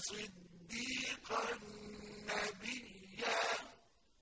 صِدِّيقًا